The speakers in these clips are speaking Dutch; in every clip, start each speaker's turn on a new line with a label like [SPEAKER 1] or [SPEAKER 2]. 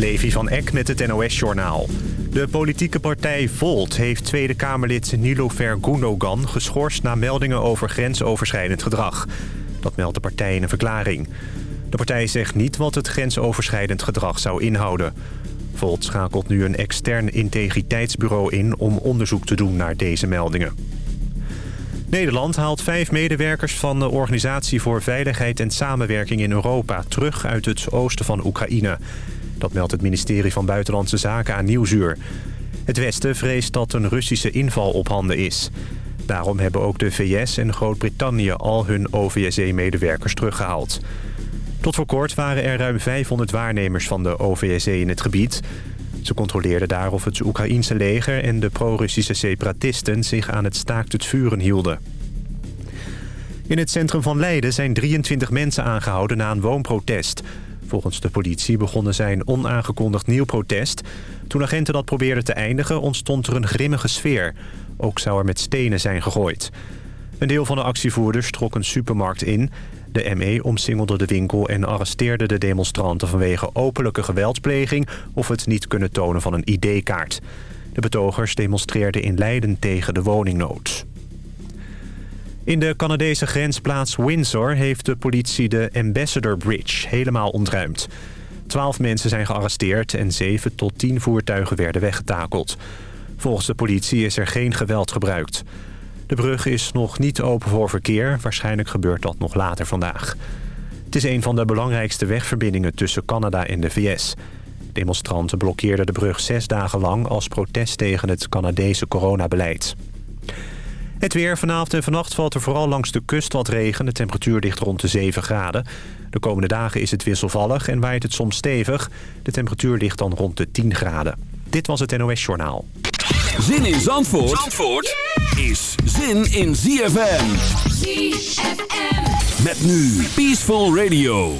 [SPEAKER 1] Levi van Eck met het NOS-journaal. De politieke partij Volt heeft Tweede Kamerlid Nilofer Gundogan geschorst... na meldingen over grensoverschrijdend gedrag. Dat meldt de partij in een verklaring. De partij zegt niet wat het grensoverschrijdend gedrag zou inhouden. Volt schakelt nu een extern integriteitsbureau in... om onderzoek te doen naar deze meldingen. Nederland haalt vijf medewerkers van de Organisatie voor Veiligheid en Samenwerking in Europa... terug uit het oosten van Oekraïne... Dat meldt het ministerie van Buitenlandse Zaken aan Nieuwsuur. Het Westen vreest dat een Russische inval op handen is. Daarom hebben ook de VS en Groot-Brittannië al hun OVSE-medewerkers teruggehaald. Tot voor kort waren er ruim 500 waarnemers van de OVSE in het gebied. Ze controleerden daar of het Oekraïense leger en de pro-Russische separatisten zich aan het staakt het vuren hielden. In het centrum van Leiden zijn 23 mensen aangehouden na een woonprotest. Volgens de politie begonnen zij een onaangekondigd nieuw protest. Toen agenten dat probeerden te eindigen ontstond er een grimmige sfeer. Ook zou er met stenen zijn gegooid. Een deel van de actievoerders trok een supermarkt in. De ME omsingelde de winkel en arresteerde de demonstranten... vanwege openlijke geweldspleging of het niet kunnen tonen van een ID-kaart. De betogers demonstreerden in Leiden tegen de woningnood. In de Canadese grensplaats Windsor heeft de politie de Ambassador Bridge helemaal ontruimd. Twaalf mensen zijn gearresteerd en zeven tot tien voertuigen werden weggetakeld. Volgens de politie is er geen geweld gebruikt. De brug is nog niet open voor verkeer. Waarschijnlijk gebeurt dat nog later vandaag. Het is een van de belangrijkste wegverbindingen tussen Canada en de VS. Demonstranten blokkeerden de brug zes dagen lang als protest tegen het Canadese coronabeleid. Het weer vanavond en vannacht valt er vooral langs de kust wat regen. De temperatuur ligt rond de 7 graden. De komende dagen is het wisselvallig en waait het soms stevig. De temperatuur ligt dan rond de 10 graden. Dit was het NOS Journaal.
[SPEAKER 2] Zin in Zandvoort, Zandvoort is zin in ZFM.
[SPEAKER 3] ZFM.
[SPEAKER 2] Met nu Peaceful Radio.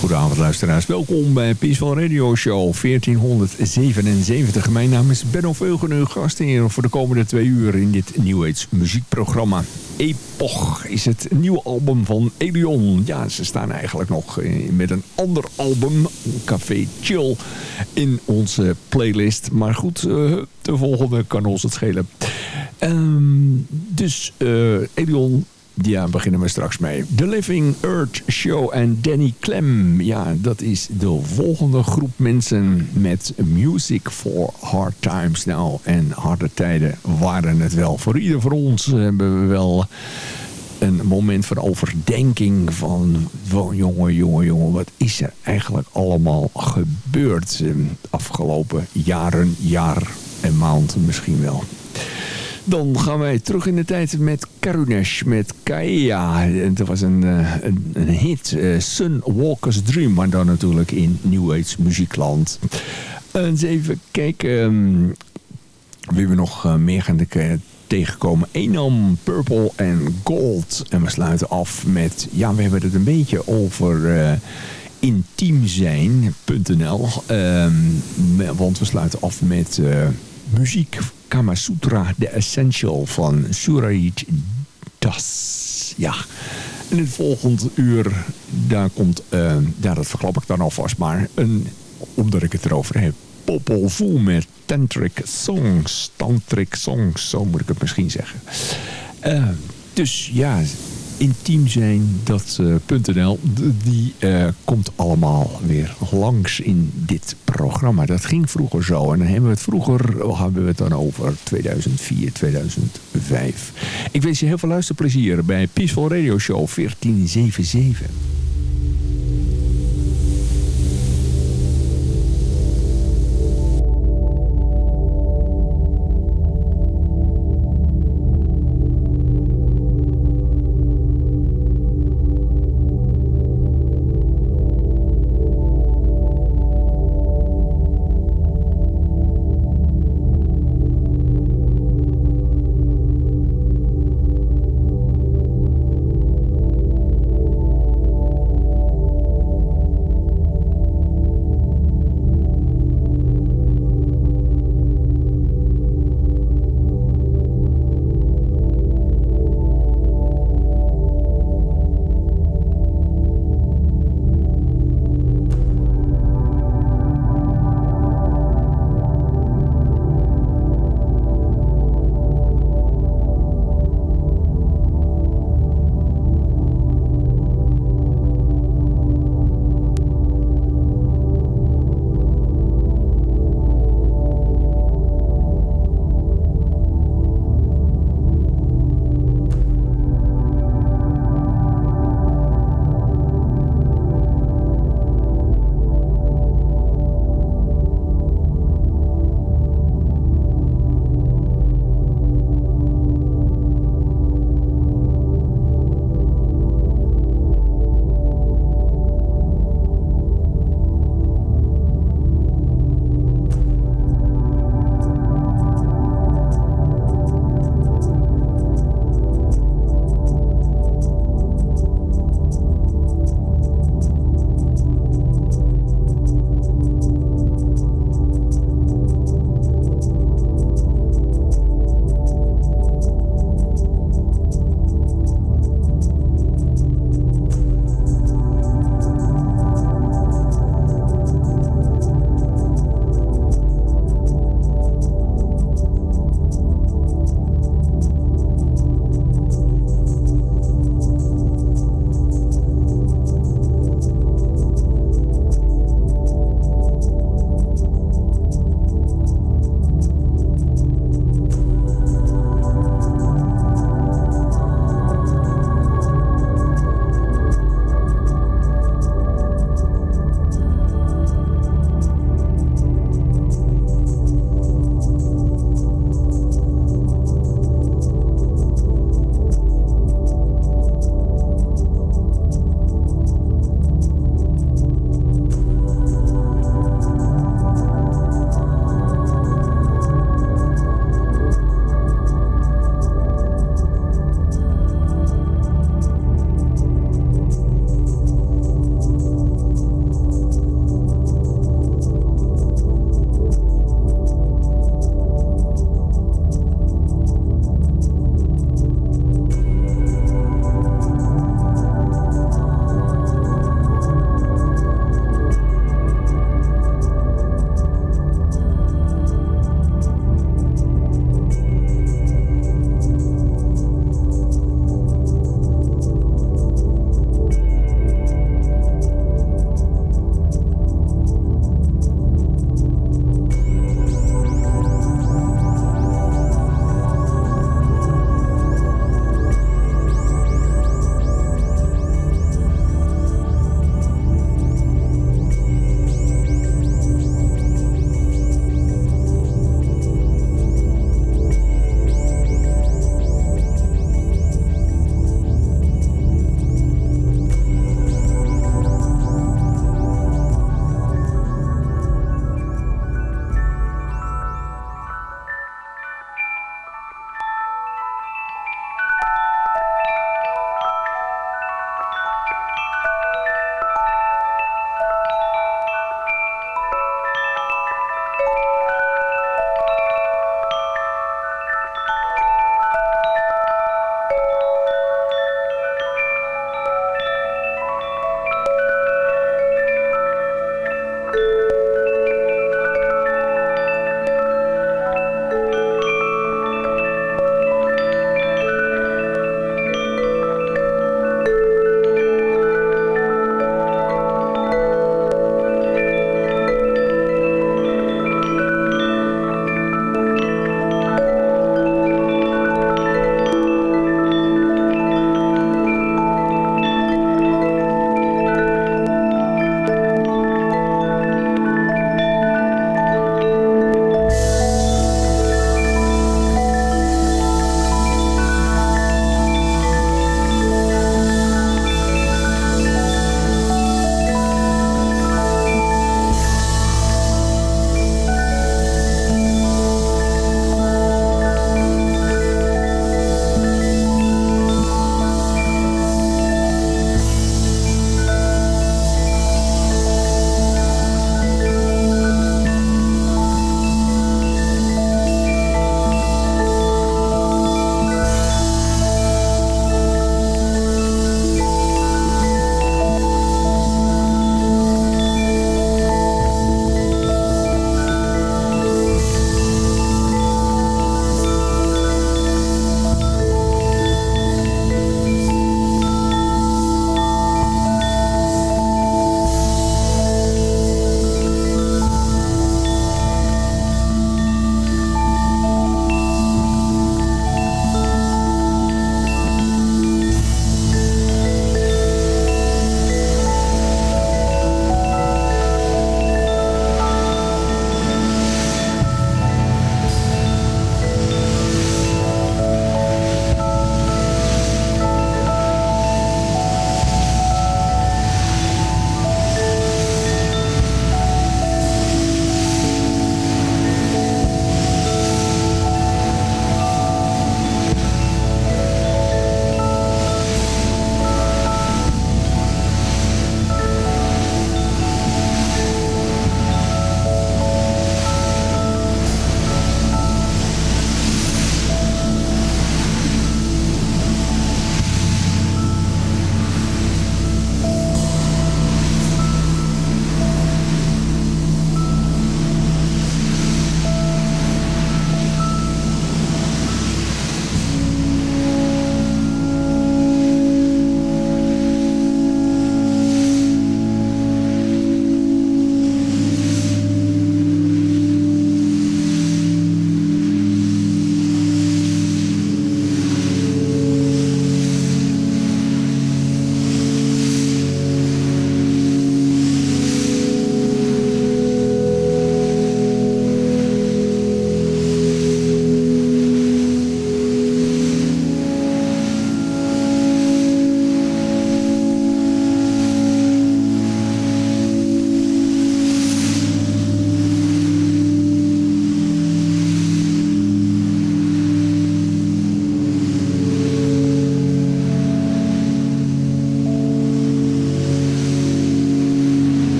[SPEAKER 4] Hele goede avond luisteraars. Welkom bij Peaceful Radio Show 1477. Mijn naam is Benno uw gastheer voor de komende twee uur in dit New Age muziekprogramma. Epoch is het nieuwe album van Elion. Ja, ze staan eigenlijk nog met een ander album, Café Chill, in onze playlist. Maar goed, eh, de volgende kan ons het schelen. Um, dus uh, Elion ja, beginnen we straks mee. The Living Earth Show en Danny Clem. Ja, dat is de volgende groep mensen met Music for Hard Times. Nou, en harde tijden waren het wel. Voor ieder van ons hebben we wel een moment van overdenking van, van jongen, jongen, jongen, wat is er eigenlijk allemaal gebeurd afgelopen jaren, jaar en maand misschien wel. Dan gaan wij terug in de tijd met Karunesh, met Kaea. Dat was een, een, een hit, uh, Sun Walker's Dream, maar dan natuurlijk in New Age muziekland. Eens even kijken um, wie we nog uh, meer gaan tegenkomen. Enam, Purple en Gold. En we sluiten af met, ja, we hebben het een beetje over... Uh, intiemzijn.nl um, want we sluiten af met muziek Kama Sutra, The Essential van Surajit Das. Ja, en in het volgende uur, daar komt, uh, ja dat verklap ik dan alvast maar, een, omdat ik het erover heb, poppel vol met tantric songs. Tantric songs, zo moet ik het misschien zeggen. Uh, dus ja, intiem zijn, dat.nl, uh, die uh, komt allemaal weer langs in dit programma. Dat ging vroeger zo. En dan hebben we het vroeger, hebben we het dan over 2004, 2005. Ik wens je heel veel luisterplezier bij Peaceful Radio Show 1477.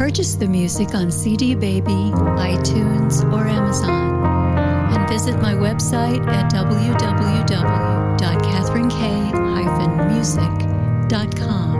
[SPEAKER 3] Purchase the music on CD Baby, iTunes, or Amazon. And visit my website at www.catherinek-music.com.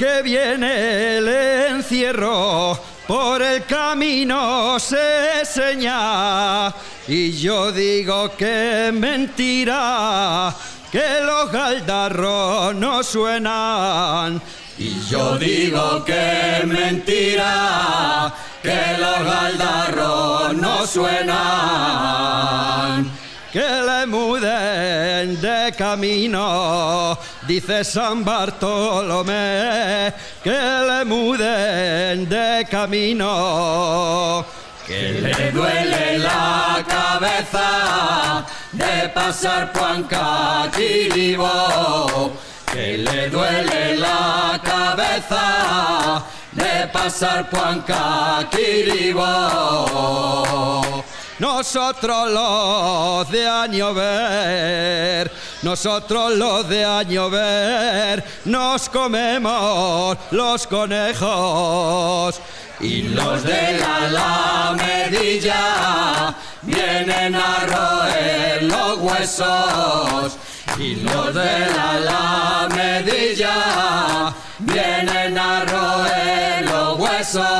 [SPEAKER 5] Que viene el encierro, por el camino se señala. Y yo digo que mentira, que los galdarros no suenan. Y yo digo que mentira, que los galdarros no suenan que le muden de camino, dice San Bartolomé, que le muden de camino. Que le duele la cabeza de pasar Juanca Quiribo, que le duele la cabeza de pasar Juanca Quiribo. Nosotros los de año ver, nosotros los de año ver, nos comemos los conejos. Y los de la medilla vienen a roer los huesos. Y los de la medilla vienen a roer los huesos.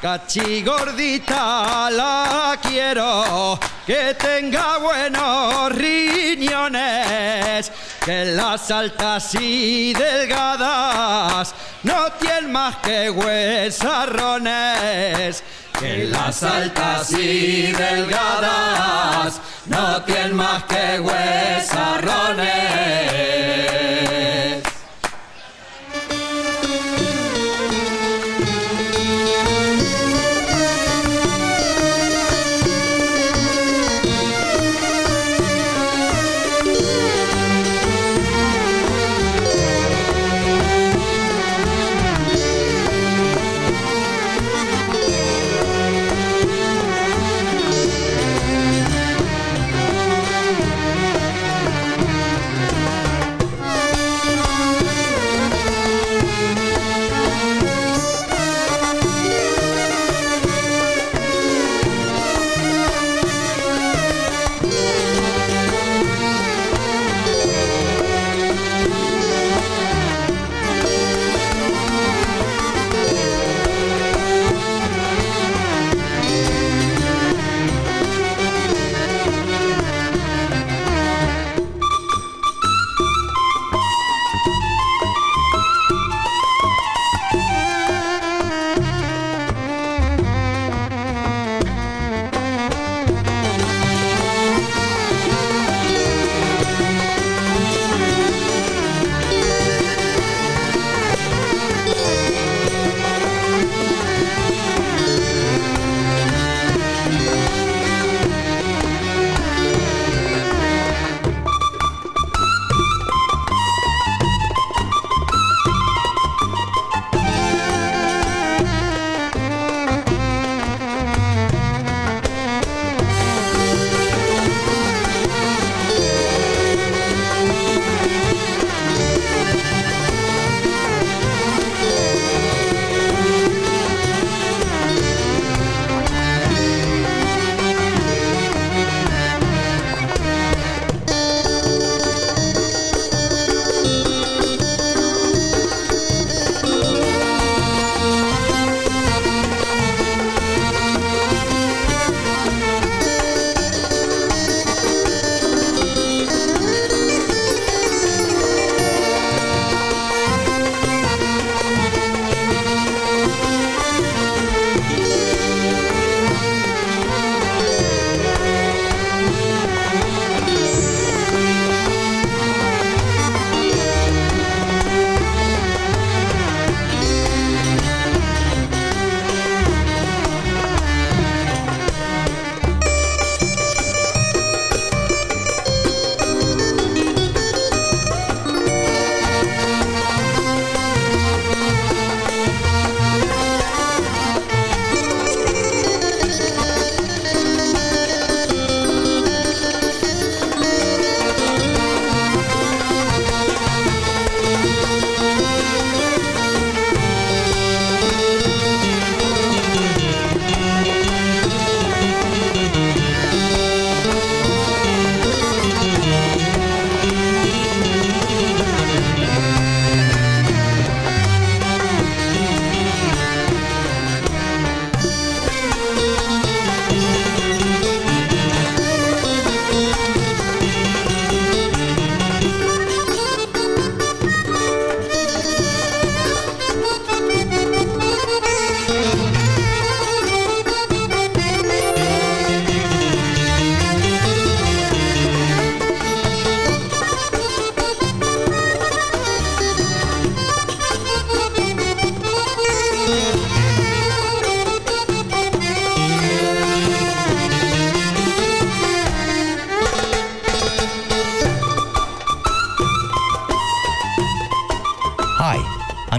[SPEAKER 5] Cachi gordita la quiero, que tenga buenos riñones, que las altas y delgadas no tienen más que huesarrones. Que las altas y delgadas no tienen más que huesarrones.